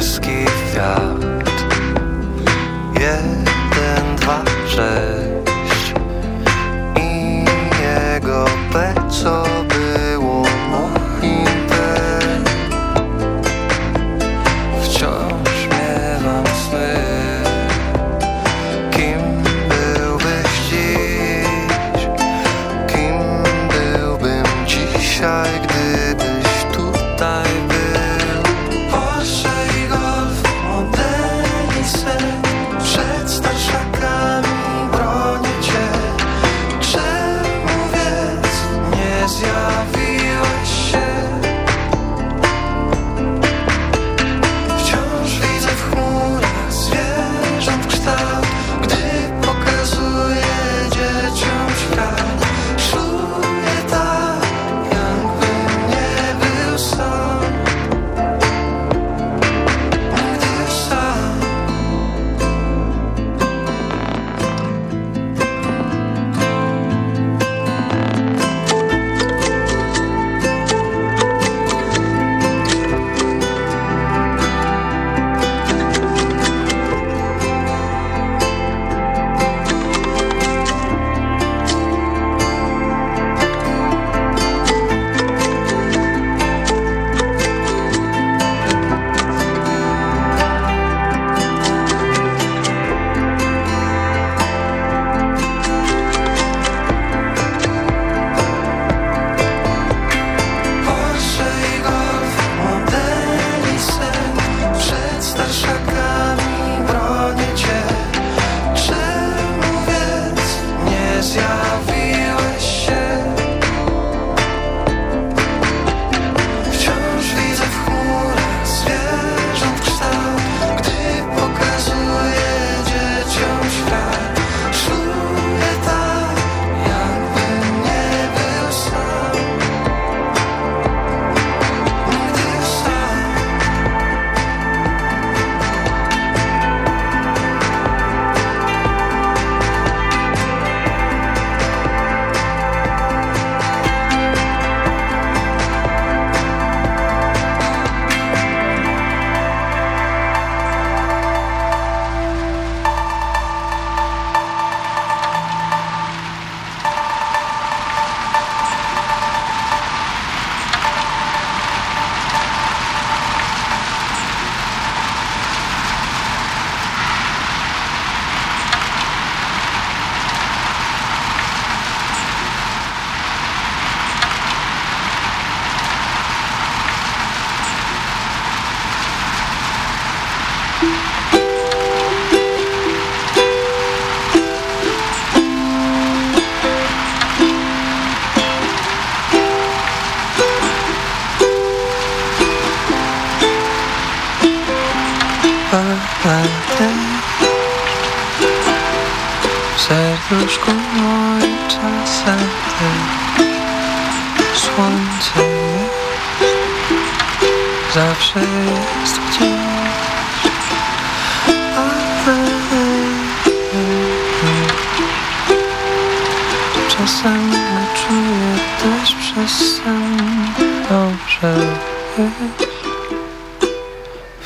niebieski wiatr. Jeden, dwa, sześć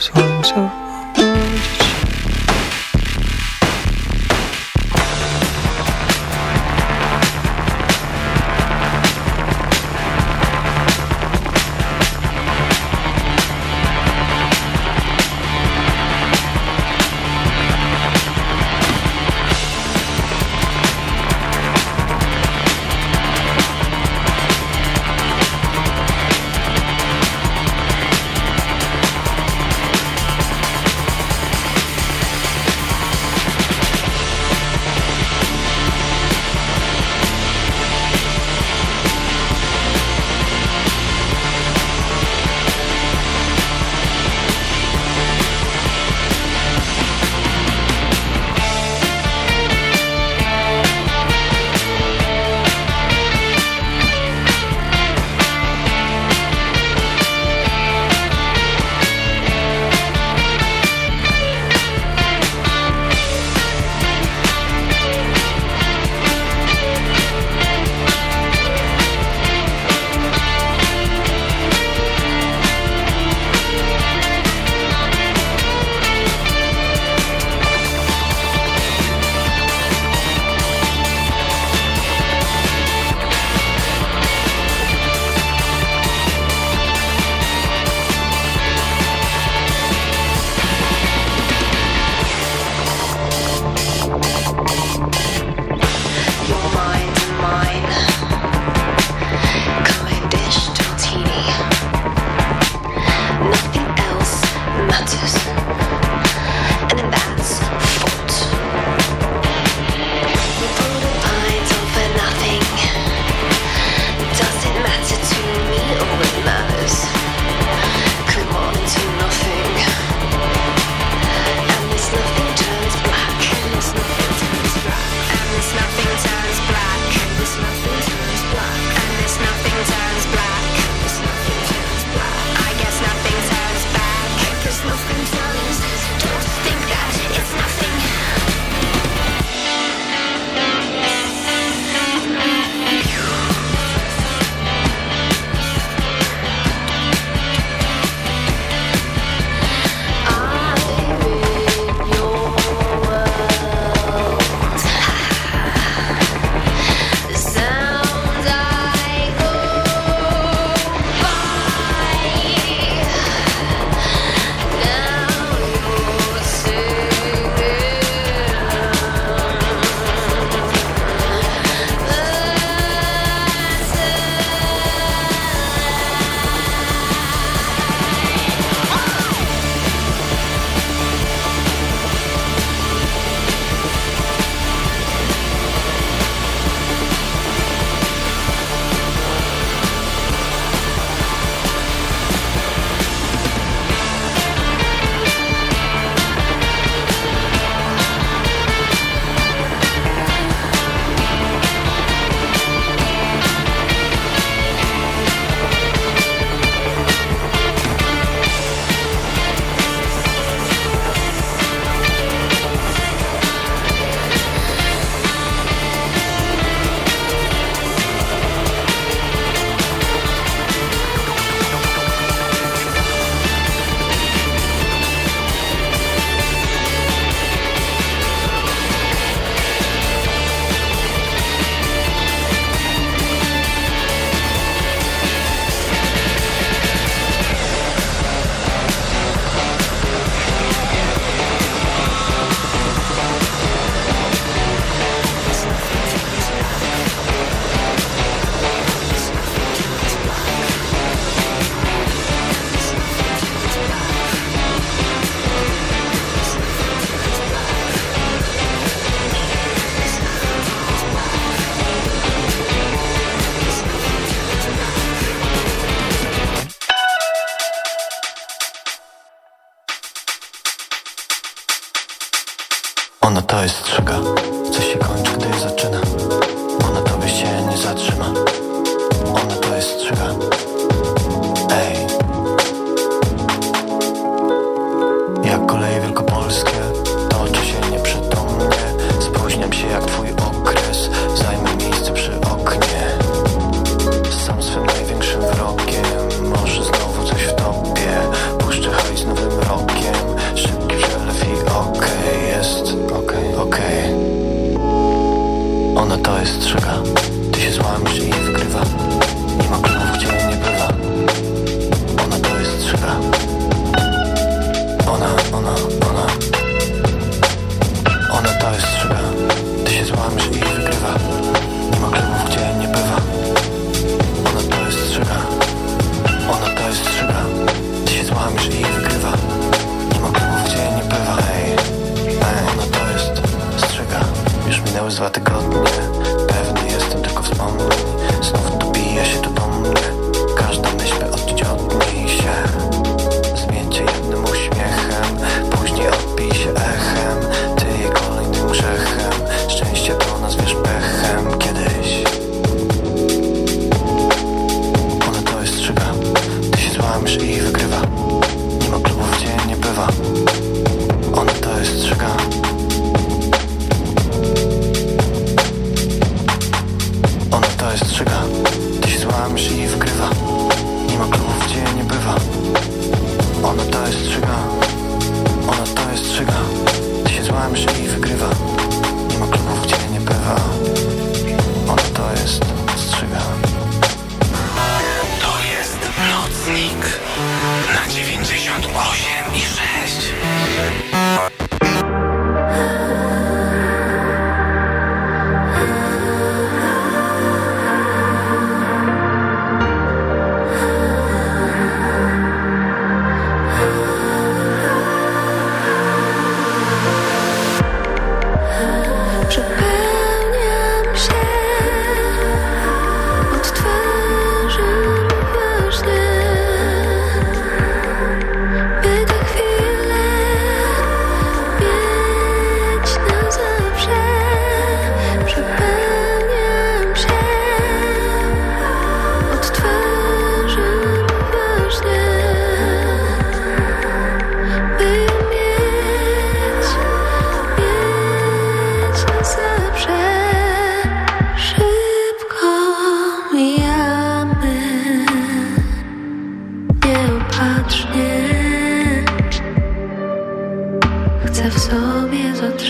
성숙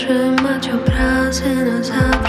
trzyma obrazę na zawsze.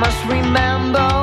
must remember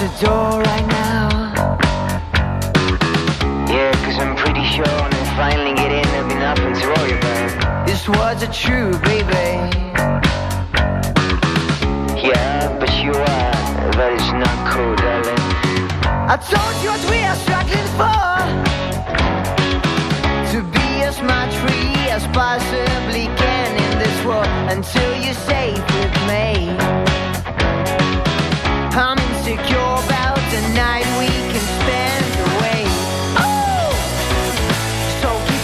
the door right now. Yeah, cause I'm pretty sure when I finally get in, there'll be nothing to worry about. This was a true baby. Yeah, but you are. That is not cool, darling. I told you I'd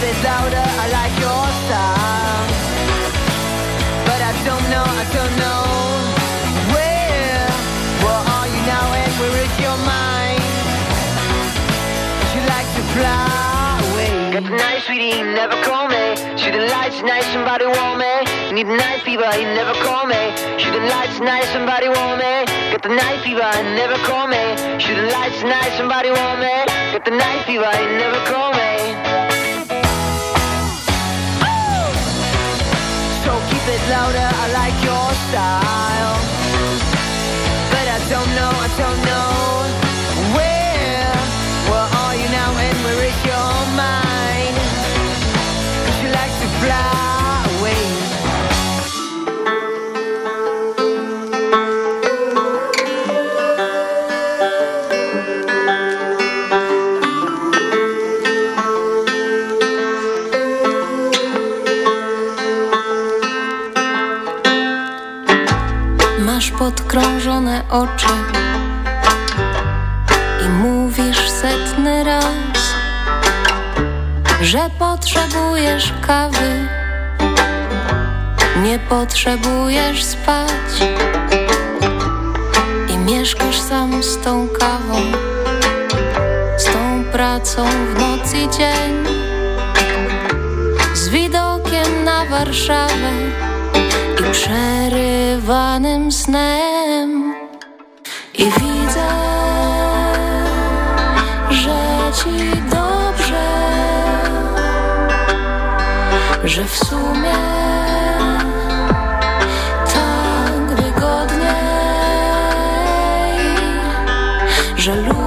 bit louder, I like your style. But I don't know, I don't know where. Where are you now and where is your mind? Would you like to fly away? Got the night, sweetie, never call me. Shoot the lights tonight, somebody want me. Need the night fever, you never call me. Shoot the lights tonight, somebody want me. Got the night fever, you never call me. Shoot the lights tonight, somebody want me. Got the night fever, you never call me. louder, I like your style. But I don't know, I don't know where. Where are you now and where is your mind? Cause you like to fly. oczy i mówisz setny raz, że potrzebujesz kawy, nie potrzebujesz spać i mieszkasz sam z tą kawą, z tą pracą w noc i dzień, z widokiem na Warszawę i przerywanym snem. że w sumie tak wygodniej, że lubię.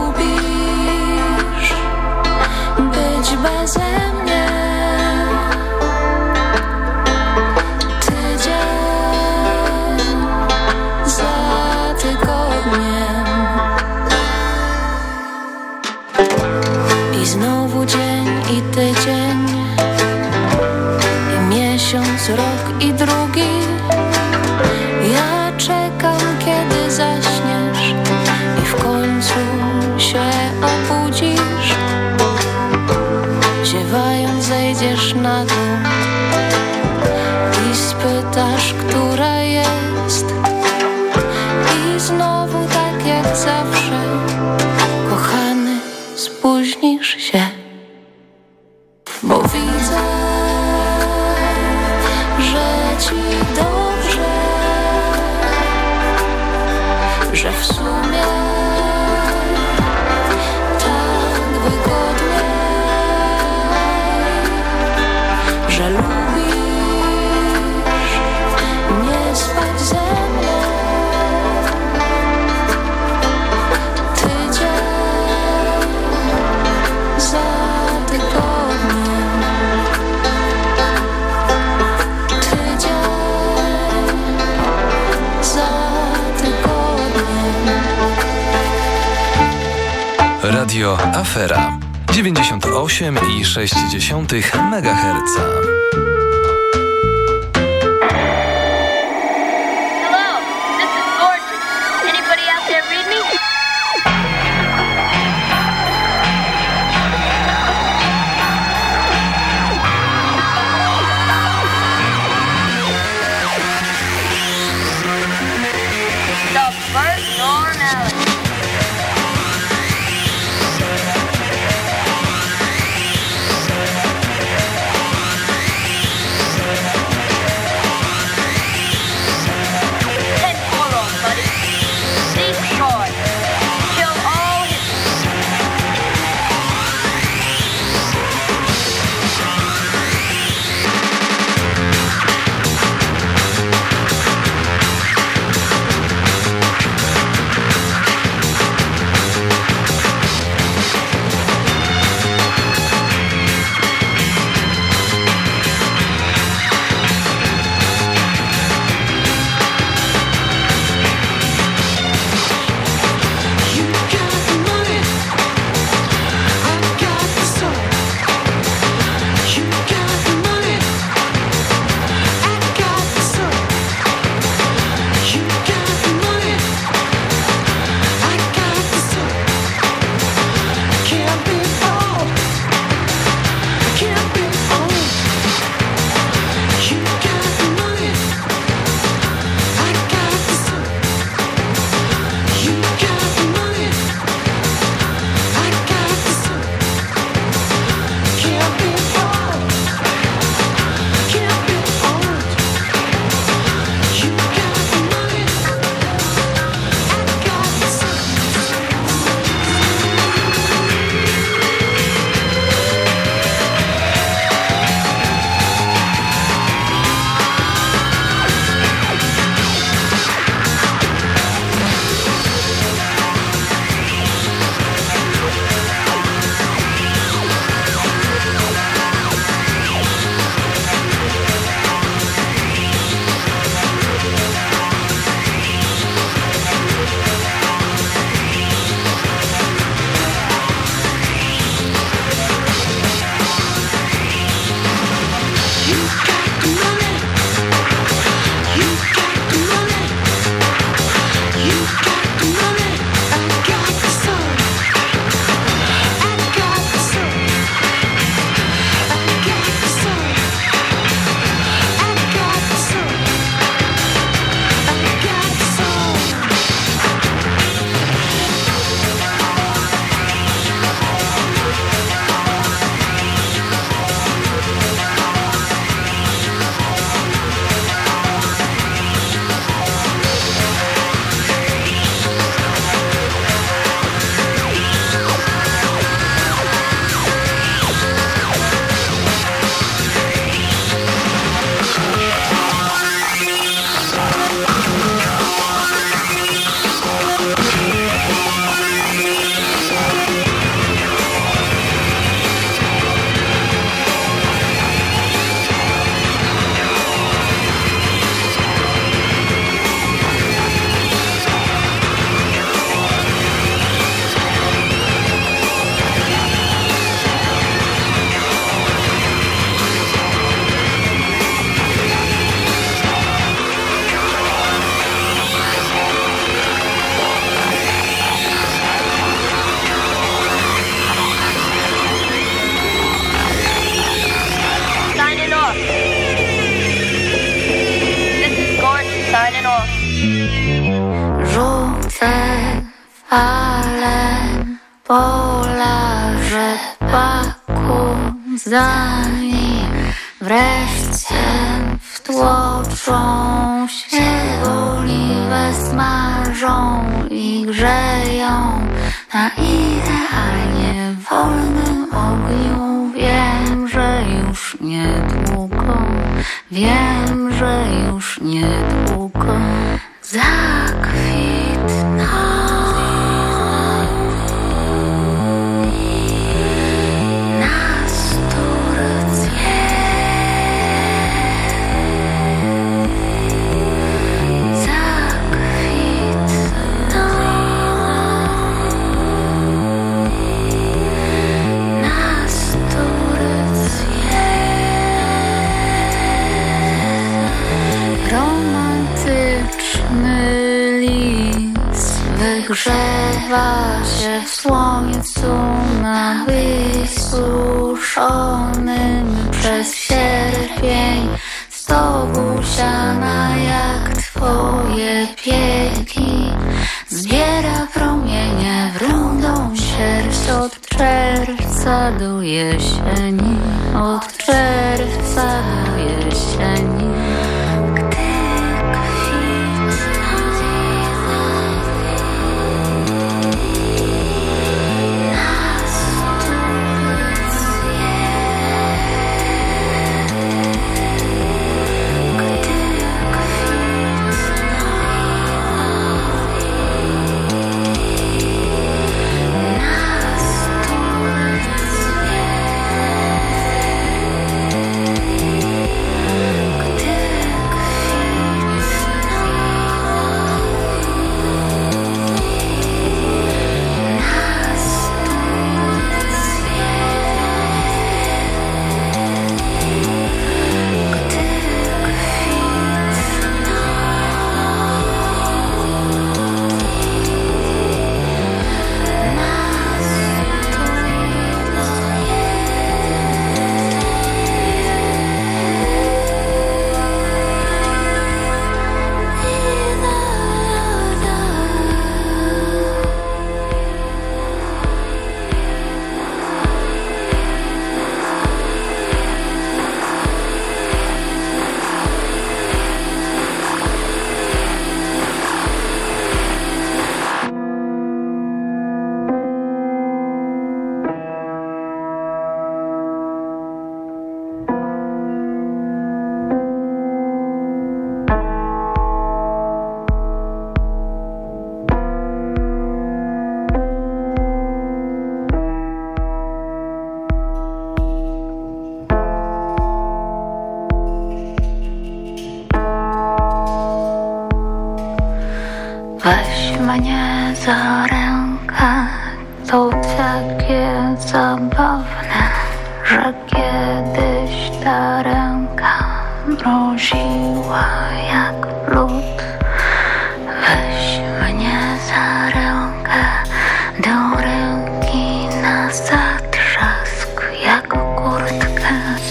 6,6 MHz. off. This is Gordon. Rzucę polarze paku, wreszcie wtłoczą się oliwę, smażą i grzeją na idealnie wolnym ogniu. Wiem, że już niedługo Grzewa się w słońcu na wysuszonym przez sierpień. Stogu siana jak twoje pieki. Zbiera promienie w rundą sierść od czerwca do jesieni. Od czerwca do jesieni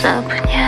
запни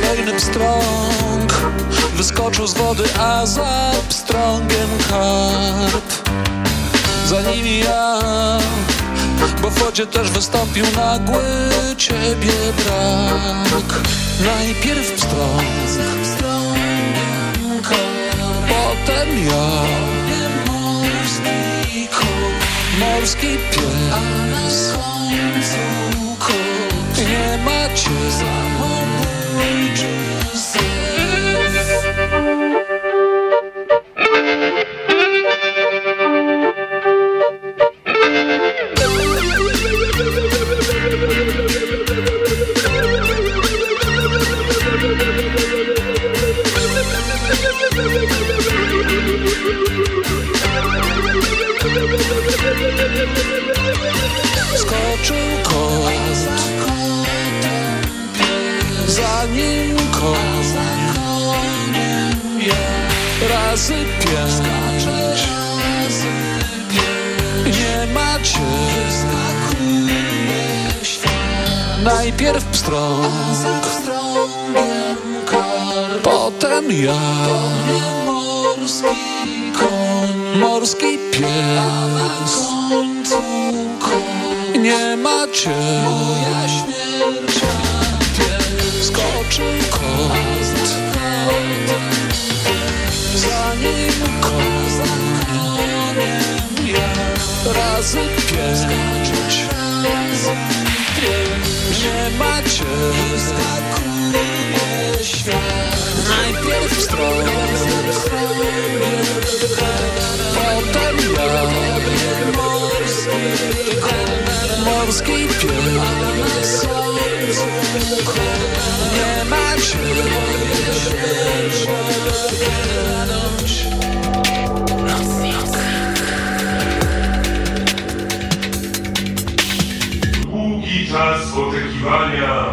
kolejnym strąg. Wyskoczył z wody, a za pstrągiem karp Za nimi ja, bo w wodzie też wystąpił nagły ciebie brak. Najpierw pstrąg, potem ja. Morski pies A na końcu kot Nie macie za Say polskiej pielone są Nie ma Długi czas oczekiwania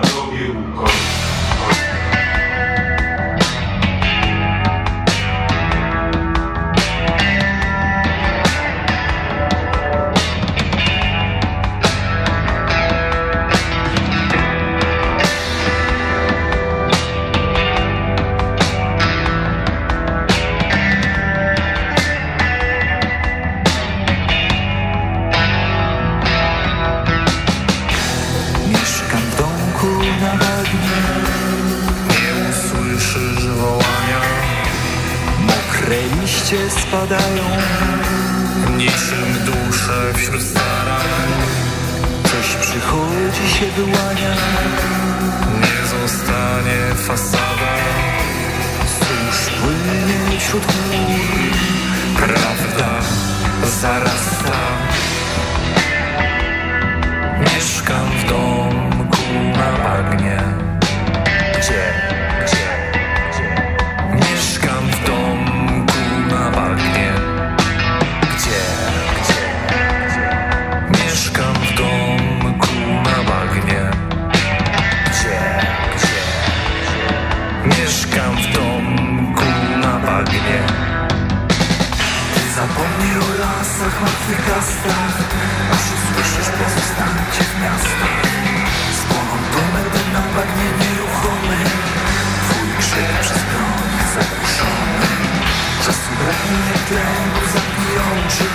tlenu zabiją cię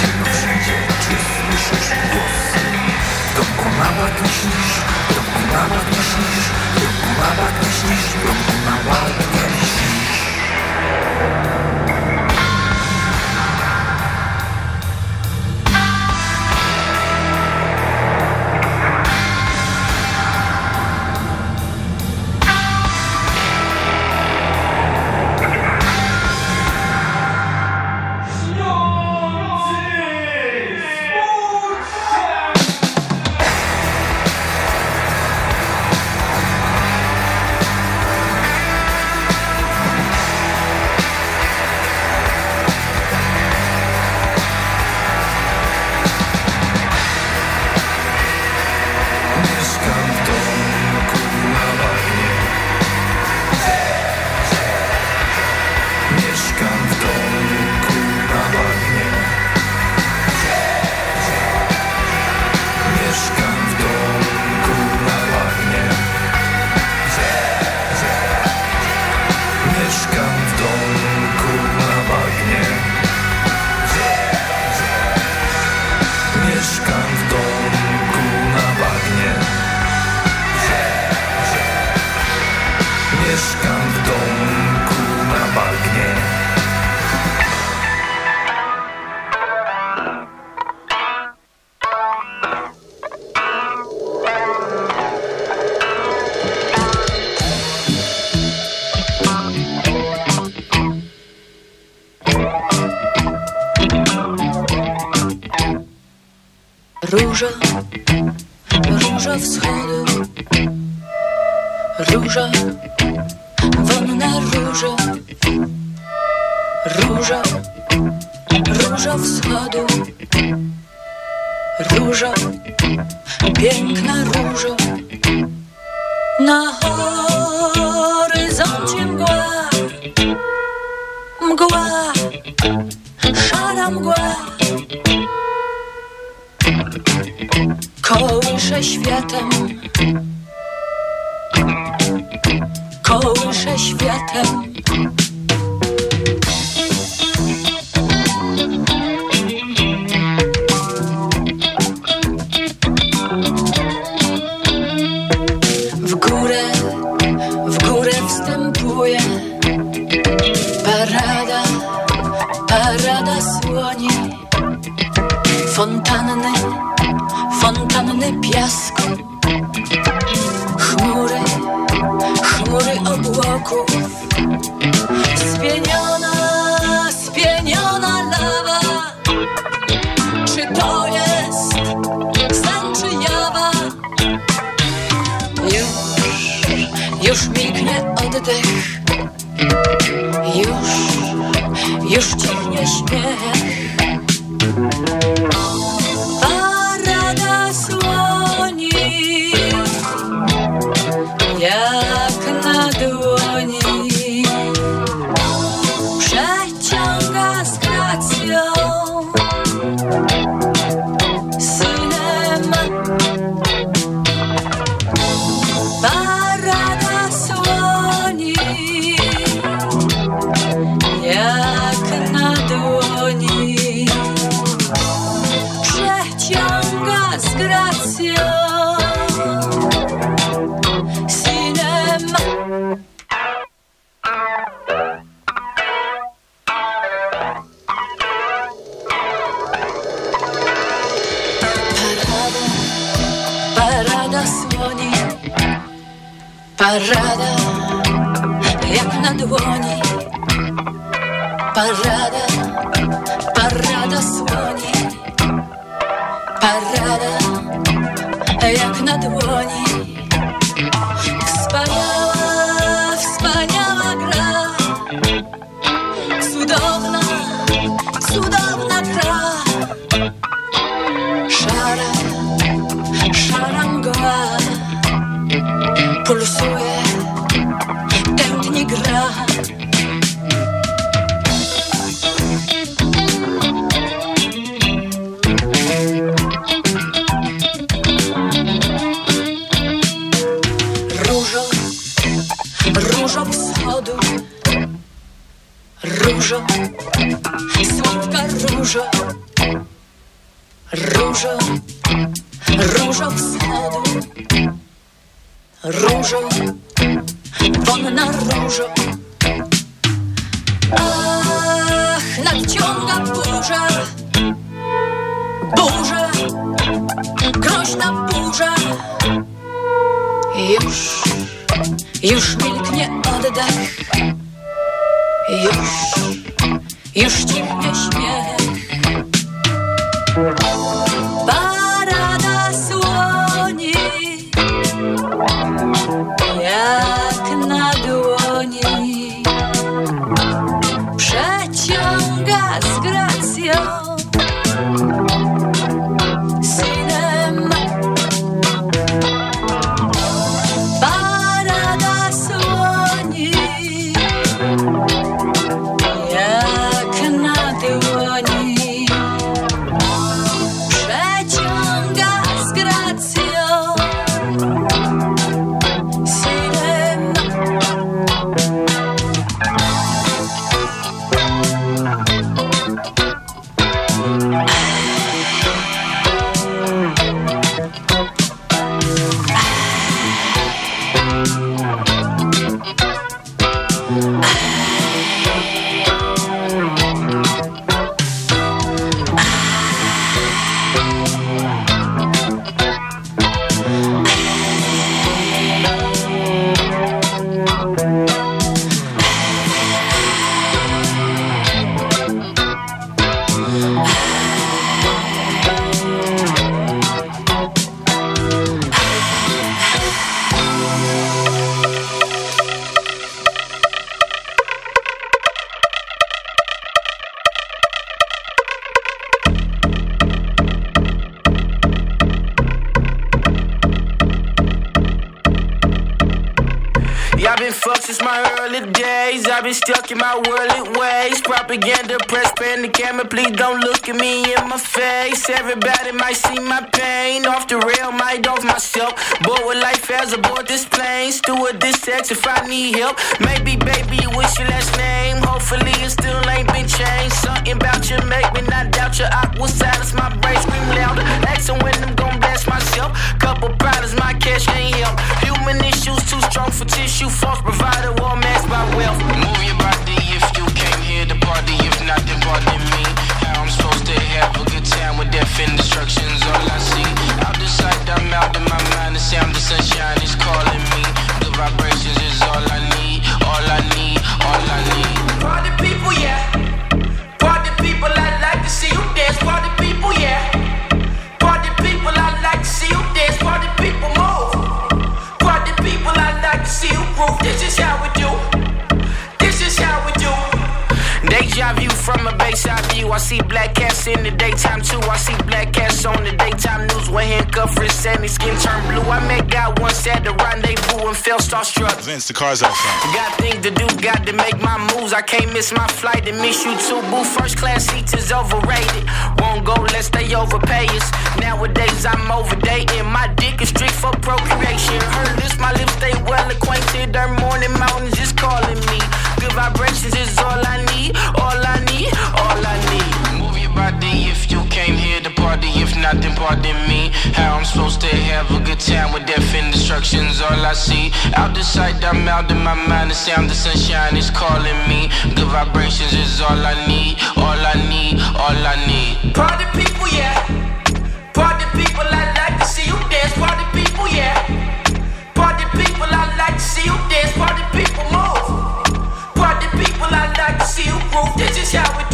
Ciemno wszędzie, czy słyszysz głos? Dokonała tak gdzieś niż, dokonała tak gdzieś niż, dokonała tak gdzieś niż, dokonała gdzieś niż Róża, róża wschodu. Róża, wonna róża. Róża, róża wschodu. Róża, piękna róża. Na horyzoncie mgła Mgła. światem. If I need help. Maybe, baby, you wish your last name. Hopefully, it still ain't been changed. Something about you make me not doubt your I will silence my brain. Scream louder. Asking when I'm gonna blast myself. Couple problems, my cash can't help. Human issues too strong for tissue. False provider, war mask by wealth. Move your body if you came here to party. If not, then pardon me. How I'm supposed to have a good time with death and destruction's all I see. Out the sight, I'm out in my mind. The sound, the sunshine is calling me. The vibrations is all I need. I see black cats in the daytime too. I see black cats on the daytime news when handcuffed wrists and his skin turn blue. I met God once at the rendezvous and felt starstruck. Vince, the car's out front. Got things to do, got to make my moves. I can't miss my flight and miss you too. Boo, first class seats is overrated. Won't go, let's stay overpay us. Nowadays I'm overdating. My dick is strict for procreation. Heard this, my lips stay well acquainted. Their morning mountains just calling me. Good vibrations is all I need, all I need, all I need. If you came here to party. If not, then pardon me. How I'm supposed to have a good time with death and destruction's all I see. Out the sight, I'm out of my mind. The sound, the sunshine is calling me. Good vibrations is all I need, all I need, all I need. Party people, yeah. Party people, I like to see you dance. Party people, yeah. Party people, I like to see you dance. Party people, move. Party people, I like to see you groove. This is how we do.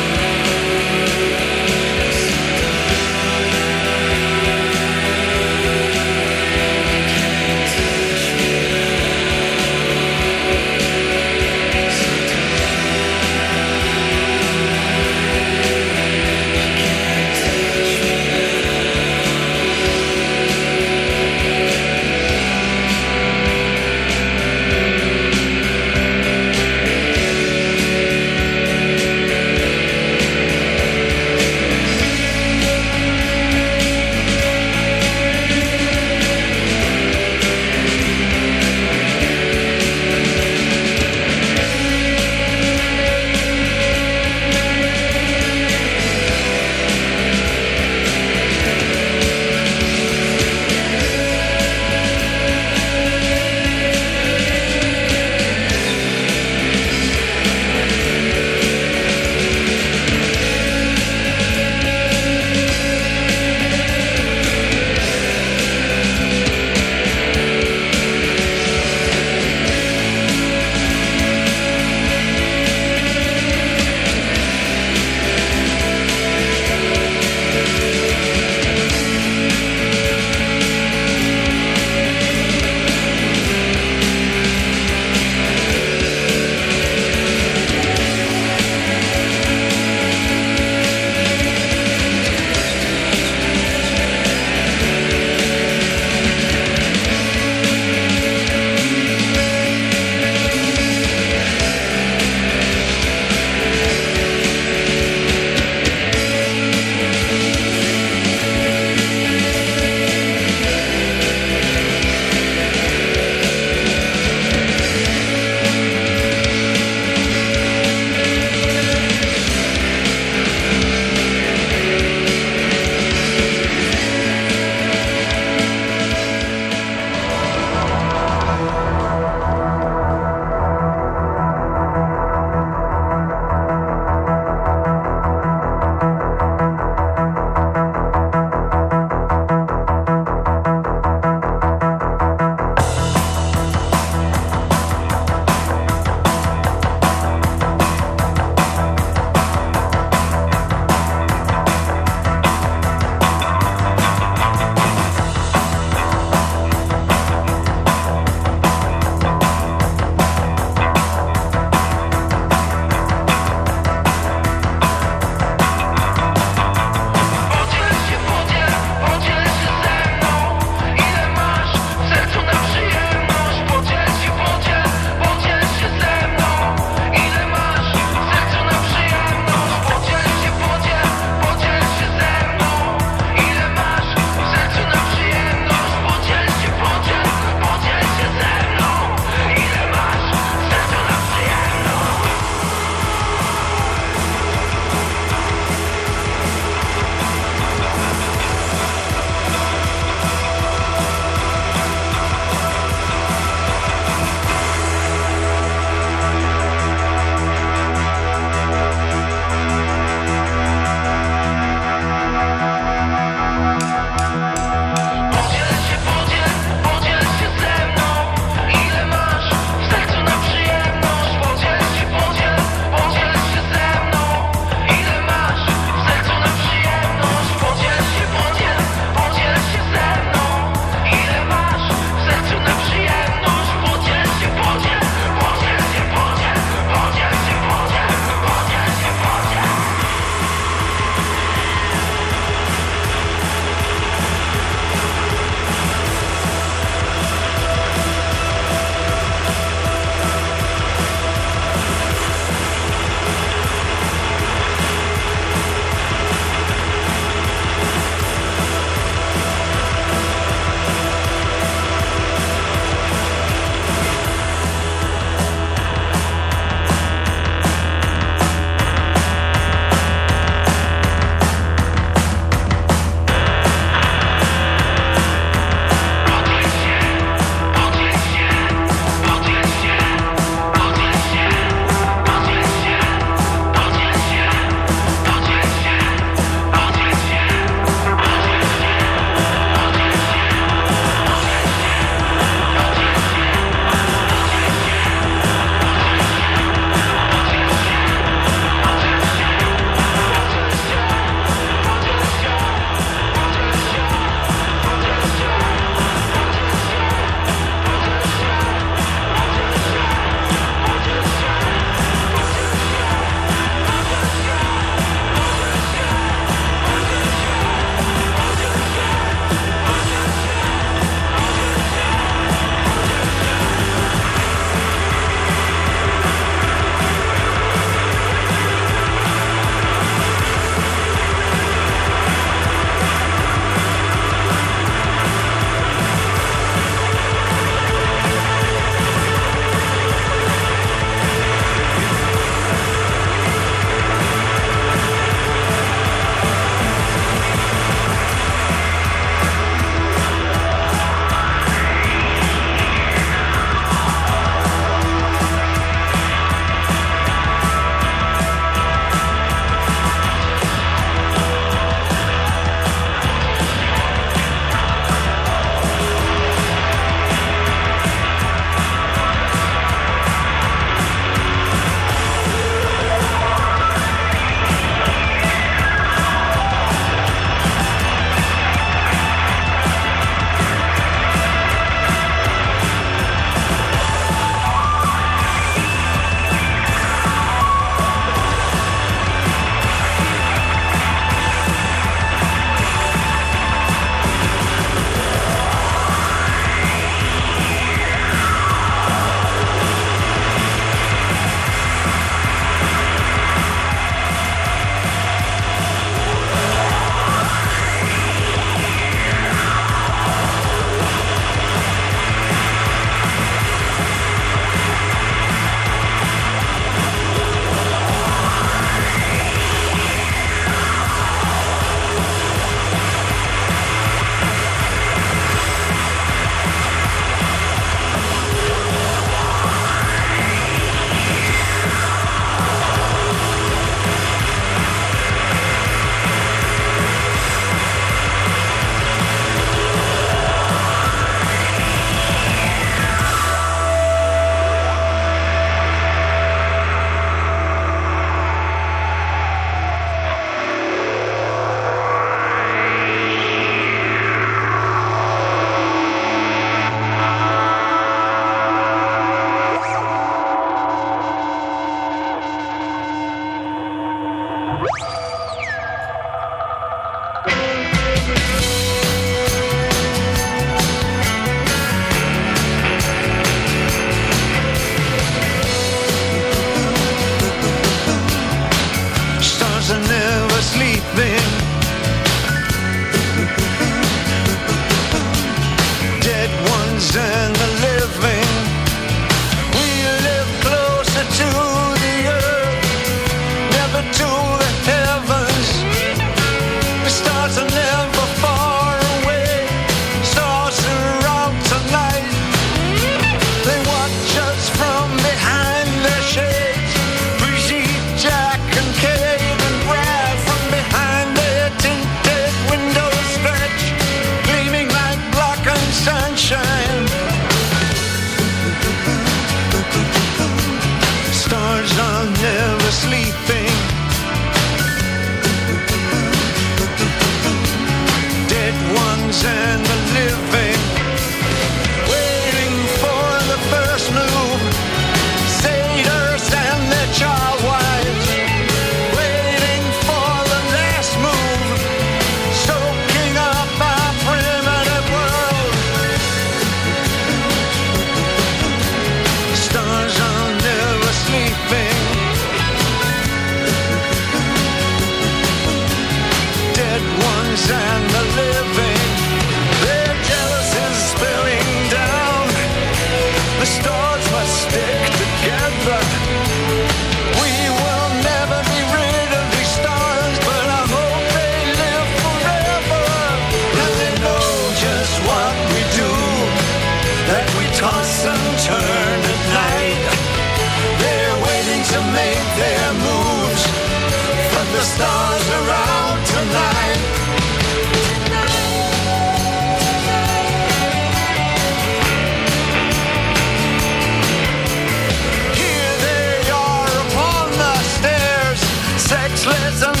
sleds and